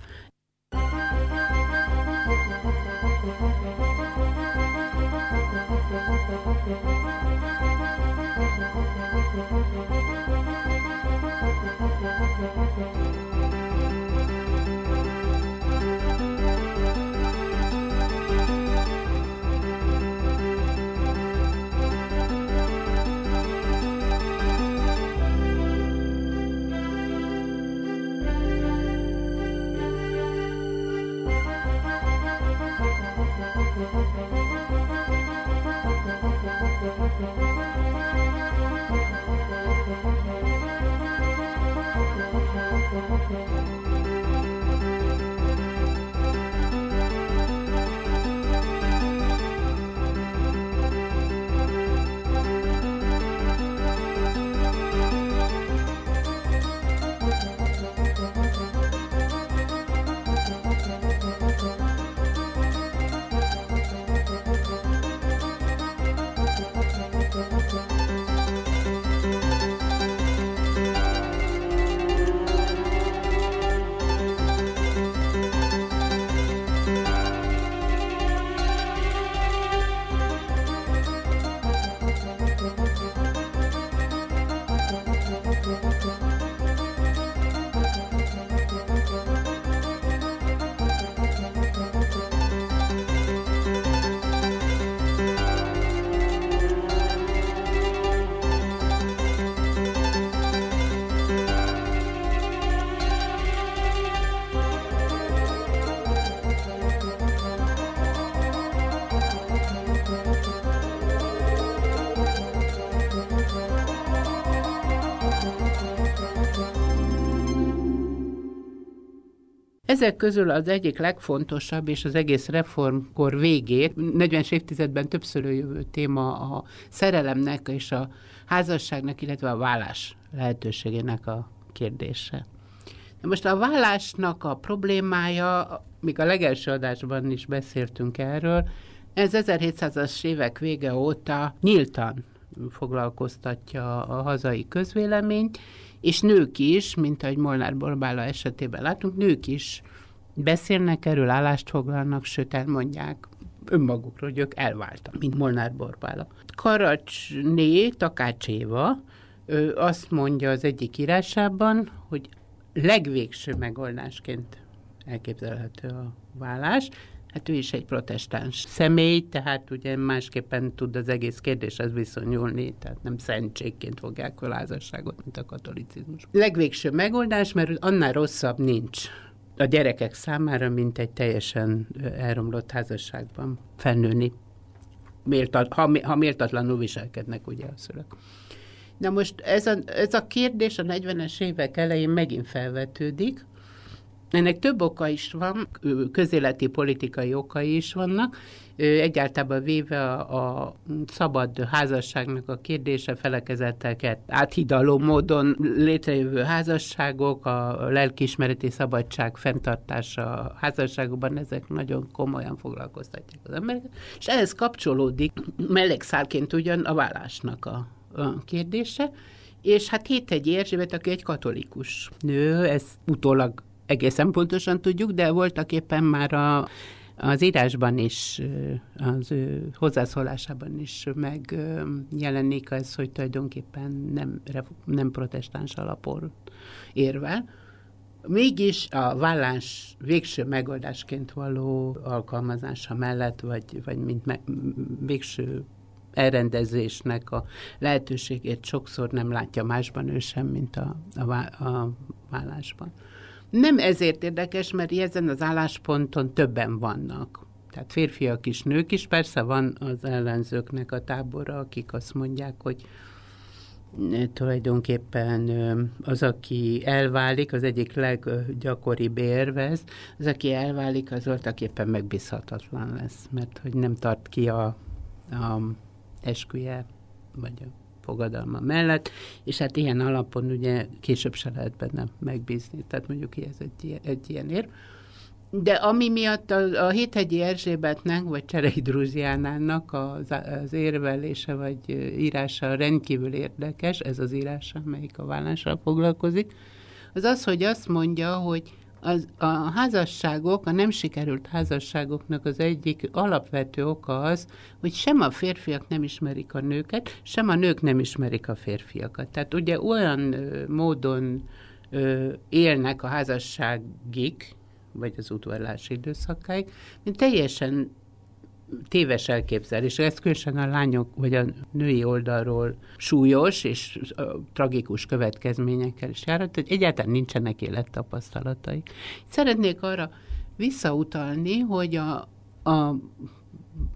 Ezek közül az egyik legfontosabb, és az egész reformkor végét, 40 évtizedben többször jövő téma a szerelemnek és a házasságnak, illetve a vállás lehetőségének a kérdése. De most a vállásnak a problémája, még a legelső adásban is beszéltünk erről, ez 1700-as évek vége óta nyíltan foglalkoztatja a hazai közvéleményt, és nők is, mint ahogy Molnár Borbála esetében látunk, nők is beszélnek erről, állást foglalnak, sőt elmondják önmagukról, hogy ők elváltak, mint Molnár Borbála. Karacsné Takács Éva, ő azt mondja az egyik írásában, hogy legvégső megoldásként elképzelhető a vállás, Hát ő is egy protestáns személy, tehát ugye másképpen tud az egész kérdéshez viszonyulni, tehát nem szentségként fogják fel házasságot, mint a katolicizmus. Legvégső megoldás, mert annál rosszabb nincs a gyerekek számára, mint egy teljesen elromlott házasságban felnőni. Méltat, ha, ha méltatlanul viselkednek ugye a szülők. Na most ez a, ez a kérdés a 40-es évek elején megint felvetődik, Ennek több oka is van, közéleti politikai okai is vannak. Egyáltalán véve a, a szabad házasságnak a kérdése felekezeteket áthidaló módon létrejövő házasságok, a lelkismereti szabadság fenntartása a házasságokban, ezek nagyon komolyan foglalkoztatják az embereket. És ehhez kapcsolódik mellékszálként ugyan a vállásnak a, a kérdése, és hát egy Erzsébet, aki egy katolikus nő, ez utólag egészen pontosan tudjuk, de voltak éppen már a, az írásban is, az ő hozzászólásában is megjelenik az, hogy tulajdonképpen nem, nem protestáns alapon érvel. Mégis a vállás végső megoldásként való alkalmazása mellett, vagy, vagy mint me, végső elrendezésnek a lehetőségét sokszor nem látja másban ő sem, mint a, a, a vállásban. Nem ezért érdekes, mert ezen az állásponton többen vannak. Tehát férfiak is, nők is. Persze van az ellenzőknek a tábora, akik azt mondják, hogy tulajdonképpen az, aki elválik, az egyik leggyakoribb érvez, az, aki elválik, az voltak éppen megbízhatatlan lesz, mert hogy nem tart ki a, a esküje, vagy a fogadalma mellett, és hát ilyen alapon ugye később se lehet benne megbízni. Tehát mondjuk ez egy, egy ilyen érv. De ami miatt a, a Héthegyi Erzsébetnek, vagy Cserei Drúziánának az, az érvelése, vagy írása rendkívül érdekes, ez az írása, amelyik a vállással foglalkozik, az az, hogy azt mondja, hogy az, a házasságok, a nem sikerült házasságoknak az egyik alapvető oka az, hogy sem a férfiak nem ismerik a nőket, sem a nők nem ismerik a férfiakat. Tehát ugye olyan ö, módon ö, élnek a házasságig, vagy az udvarlási időszakáig, mint teljesen téves elképzelés. Ez különösen a lányok vagy a női oldalról súlyos és tragikus következményekkel is járhat, hogy egyáltalán nincsenek élettapasztalatai. Szeretnék arra visszautalni, hogy a, a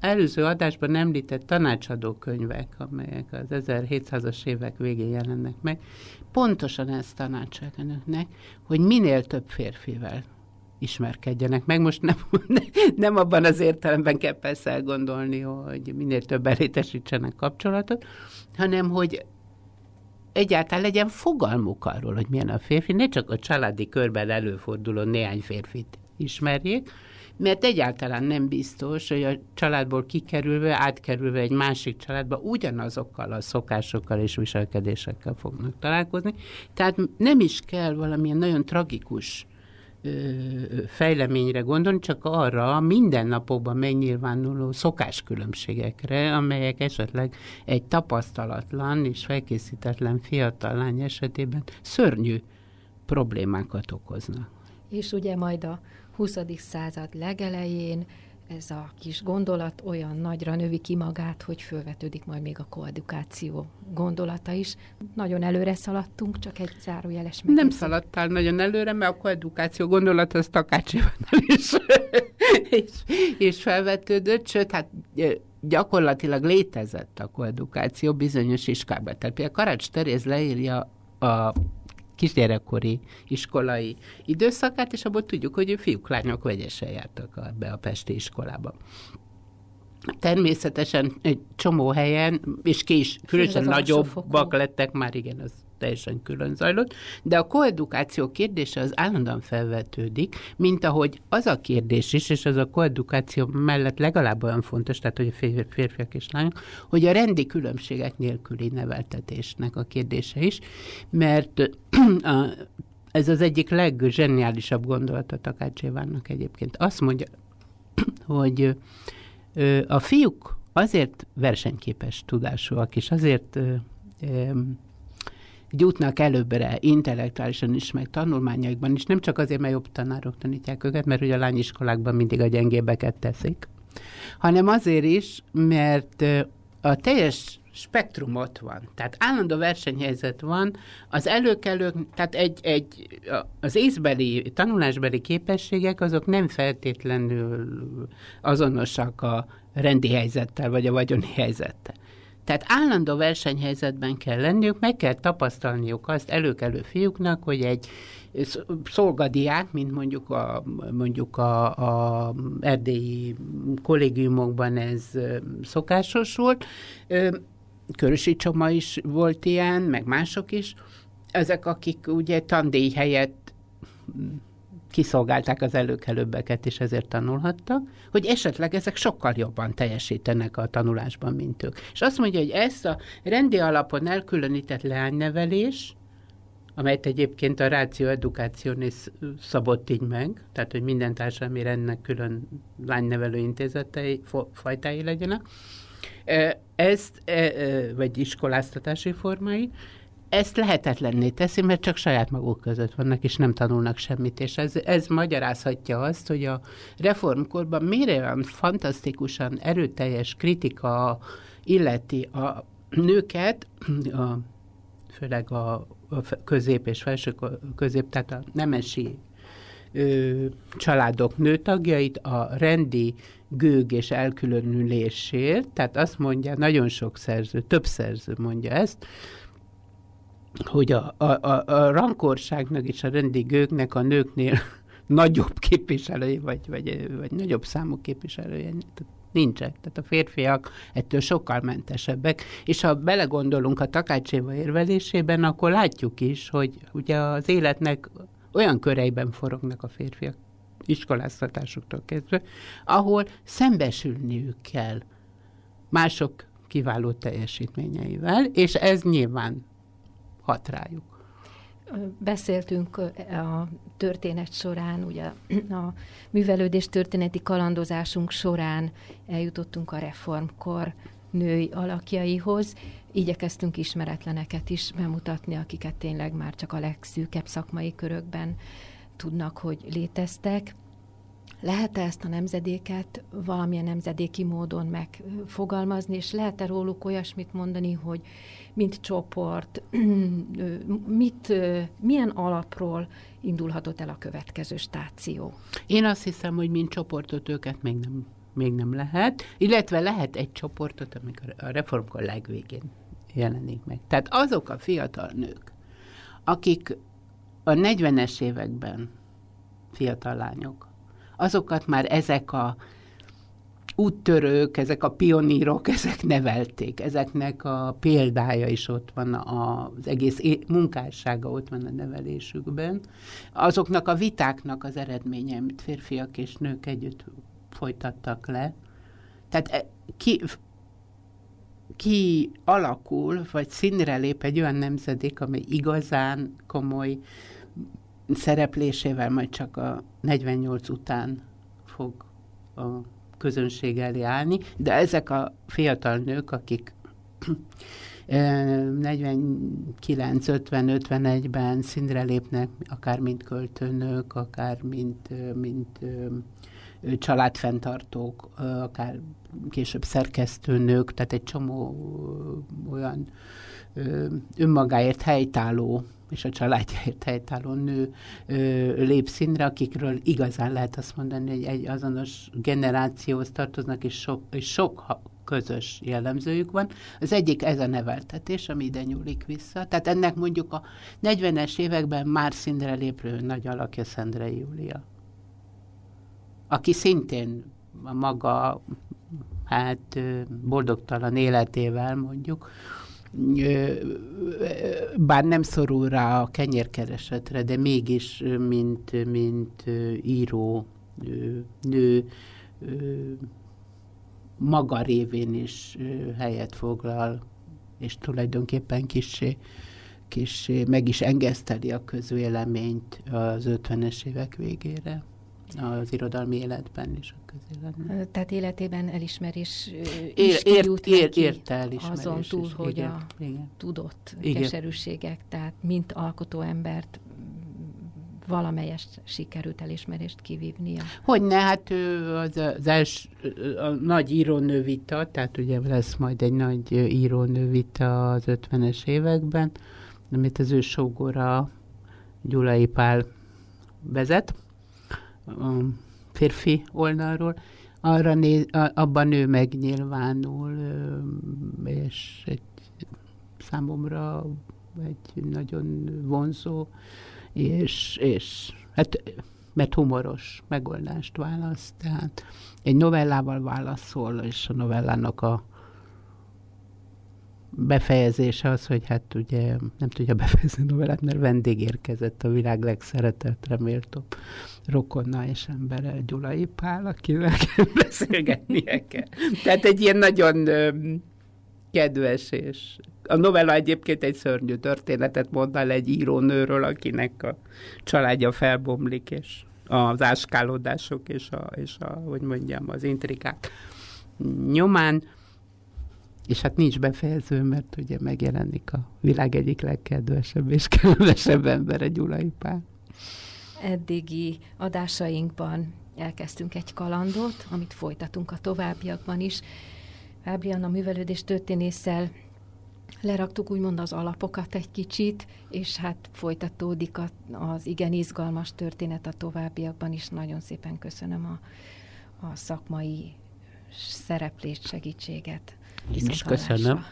előző adásban említett tanácsadó könyvek, amelyek az 1700-as évek végén jelennek meg, pontosan ezt tanácsolják önöknek, hogy minél több férfivel ismerkedjenek meg. Most nem, (laughs) nem abban az értelemben kell persze elgondolni, hogy minél több elétesítsenek kapcsolatot, hanem hogy egyáltalán legyen fogalmuk arról, hogy milyen a férfi, ne csak a családi körben előforduló néhány férfit ismerjék, mert egyáltalán nem biztos, hogy a családból kikerülve, átkerülve egy másik családba ugyanazokkal a szokásokkal és viselkedésekkel fognak találkozni. Tehát nem is kell valamilyen nagyon tragikus fejleményre gondolni, csak arra a mindennapokban megnyilvánuló szokáskülönbségekre, amelyek esetleg egy tapasztalatlan és felkészítetlen fiatal lány esetében szörnyű problémákat okoznak. És ugye majd a 20. század legelején ez a kis gondolat olyan nagyra növi ki magát, hogy fölvetődik majd még a koedukáció gondolata is. Nagyon előre szaladtunk, csak egy zárójeles megjegyzés. Nem szaladtál nagyon előre, mert a koedukáció gondolat az Takács is, (laughs) és, és felvetődött, sőt, hát gyakorlatilag létezett a koedukáció bizonyos iskában. Tehát például Karács Teréz leírja a kisgyerekkori iskolai időszakát, és abból tudjuk, hogy ő fiúk, lányok vegyesen jártak be a Pesti iskolába. Természetesen egy csomó helyen, és kés, különösen nagyobbak lettek, már igen, az teljesen külön zajlott, de a koedukáció kérdése az állandóan felvetődik, mint ahogy az a kérdés is, és az a koedukáció mellett legalább olyan fontos, tehát hogy a férfiak és lányok, hogy a rendi különbségek nélküli neveltetésnek a kérdése is, mert (clears throat) a, ez az egyik leggeniálisabb gondolat a Takács Évánnak egyébként. Azt mondja, (clears throat) hogy a fiúk azért versenyképes tudásúak, és azért jutnak előbbre intellektuálisan is, meg tanulmányaikban is, nem csak azért, mert jobb tanárok tanítják őket, mert ugye a lányiskolákban mindig a gyengébbeket teszik, hanem azért is, mert a teljes spektrum ott van. Tehát állandó versenyhelyzet van, az előkelők, tehát egy, egy, az észbeli, tanulásbeli képességek azok nem feltétlenül azonosak a rendi helyzettel, vagy a vagyoni helyzettel. Tehát állandó versenyhelyzetben kell lenniük, meg kell tapasztalniuk azt előkelő fiúknak, hogy egy szolgadiák, mint mondjuk a, mondjuk a, a erdélyi kollégiumokban ez szokásos volt. Körösi Csoma is volt ilyen, meg mások is. Ezek, akik ugye tandíj helyett kiszolgálták az előkelőbbeket, és ezért tanulhattak, hogy esetleg ezek sokkal jobban teljesítenek a tanulásban, mint ők. És azt mondja, hogy ezt a rendi alapon elkülönített leánynevelés, amelyet egyébként a Ráció Edukációnél szabott így meg, tehát hogy minden társadalmi rendnek külön lánynevelő intézetei, fajtái legyenek, ezt, vagy iskoláztatási formái, ezt lehetetlenné teszi, mert csak saját maguk között vannak, és nem tanulnak semmit. És ez, ez magyarázhatja azt, hogy a reformkorban miért olyan fantasztikusan erőteljes kritika illeti a nőket, a, főleg a, a közép és felső közép, tehát a nemesi ö, családok nőtagjait a rendi gőg és elkülönülésért, tehát azt mondja, nagyon sok szerző, több szerző mondja ezt, hogy a, a, a, a rankorságnak és a rendi gőgnek a nőknél (laughs) nagyobb képviselői, vagy, vagy, vagy nagyobb számú képviselője nincsenek. Tehát a férfiak ettől sokkal mentesebbek. És ha belegondolunk a takácséva érvelésében, akkor látjuk is, hogy ugye az életnek olyan köreiben forognak a férfiak, iskoláztatásoktól kezdve, ahol szembesülniük kell mások kiváló teljesítményeivel, és ez nyilván hat rájuk. Beszéltünk a történet során, ugye (clears throat) a művelődés történeti kalandozásunk során eljutottunk a reformkor női alakjaihoz. Igyekeztünk ismeretleneket is bemutatni, akiket tényleg már csak a legszűkebb szakmai körökben tudnak, hogy léteztek. Lehet-e ezt a nemzedéket valamilyen nemzedéki módon megfogalmazni, és lehet-e róluk olyasmit mondani, hogy mint csoport, (clears throat) mit, milyen alapról indulhatott el a következő stáció? Én azt hiszem, hogy mint csoportot őket még nem, még nem lehet, illetve lehet egy csoportot, amikor a reformkor legvégén jelenik meg. Tehát azok a fiatal nők, akik a 40-es években fiatal lányok, azokat már ezek a úttörők, ezek a pionírok, (laughs) ezek nevelték. Ezeknek a példája is ott van, az egész munkássága ott van a nevelésükben. Azoknak a vitáknak az eredménye, amit férfiak és nők együtt folytattak le. Tehát e, ki, ki alakul, vagy színre lép egy olyan nemzedék, amely igazán komoly szereplésével majd csak a 48 után fog a közönség elé állni, de ezek a fiatal nők, akik 49-50-51-ben színre lépnek, akár mint költőnök, akár mint, mint családfenntartók, akár később szerkesztőnők, tehát egy csomó olyan önmagáért helytálló és a családjáért (laughs) helytálló nő ö, lép színre, akikről igazán lehet azt mondani, hogy egy azonos generációhoz tartoznak, és sok, és sok közös jellemzőjük van. Az egyik ez a neveltetés, ami ide nyúlik vissza. Tehát ennek mondjuk a 40-es években már színre lépő nagy alakja Szendrei Júlia, aki szintén a maga hát boldogtalan életével mondjuk, bár nem szorul rá a kenyérkeresetre, de mégis, mint, mint író, nő, maga révén is helyet foglal, és tulajdonképpen kissé, kissé meg is engeszteli a közvéleményt az 50-es évek végére az irodalmi életben és a közéletben. Tehát életében elismerés is ér, ért, ér, érte elismerés Azon túl, is, hogy igen, a igen. tudott igen. keserűségek, tehát mint alkotó embert valamelyest sikerült elismerést kivívnia. Hogyne, hát az, az els, a nagy írónővita, tehát ugye lesz majd egy nagy írónővita az 50-es években, amit az ő sógora Gyulai Pál vezet, férfi oldalról, arra néz, abban ő megnyilvánul, és egy számomra egy nagyon vonzó, és, és hát mert humoros megoldást választ. Tehát egy novellával válaszol, és a novellának a befejezése az, hogy hát ugye nem tudja befejezni a novellát, mert vendég érkezett a világ legszeretettre méltóbb rokonna és embere Gyulai Pál, akivel (laughs) beszélgetnie kell. Tehát egy ilyen nagyon kedves, és a novella egyébként egy szörnyű történetet mond el egy írónőről, akinek a családja felbomlik, és az áskálódások és a, és a hogy mondjam, az intrikák nyomán, és hát nincs befejező, mert ugye megjelenik a világ egyik legkedvesebb és kellemesebb embere, Gyulai Pál. Eddigi adásainkban elkezdtünk egy kalandot, amit folytatunk a továbbiakban is. Fábrian a művelődés történésszel leraktuk úgymond az alapokat egy kicsit, és hát folytatódik az igen izgalmas történet a továbbiakban is. Nagyon szépen köszönöm a, a szakmai szereplést, segítséget. Én is köszönöm.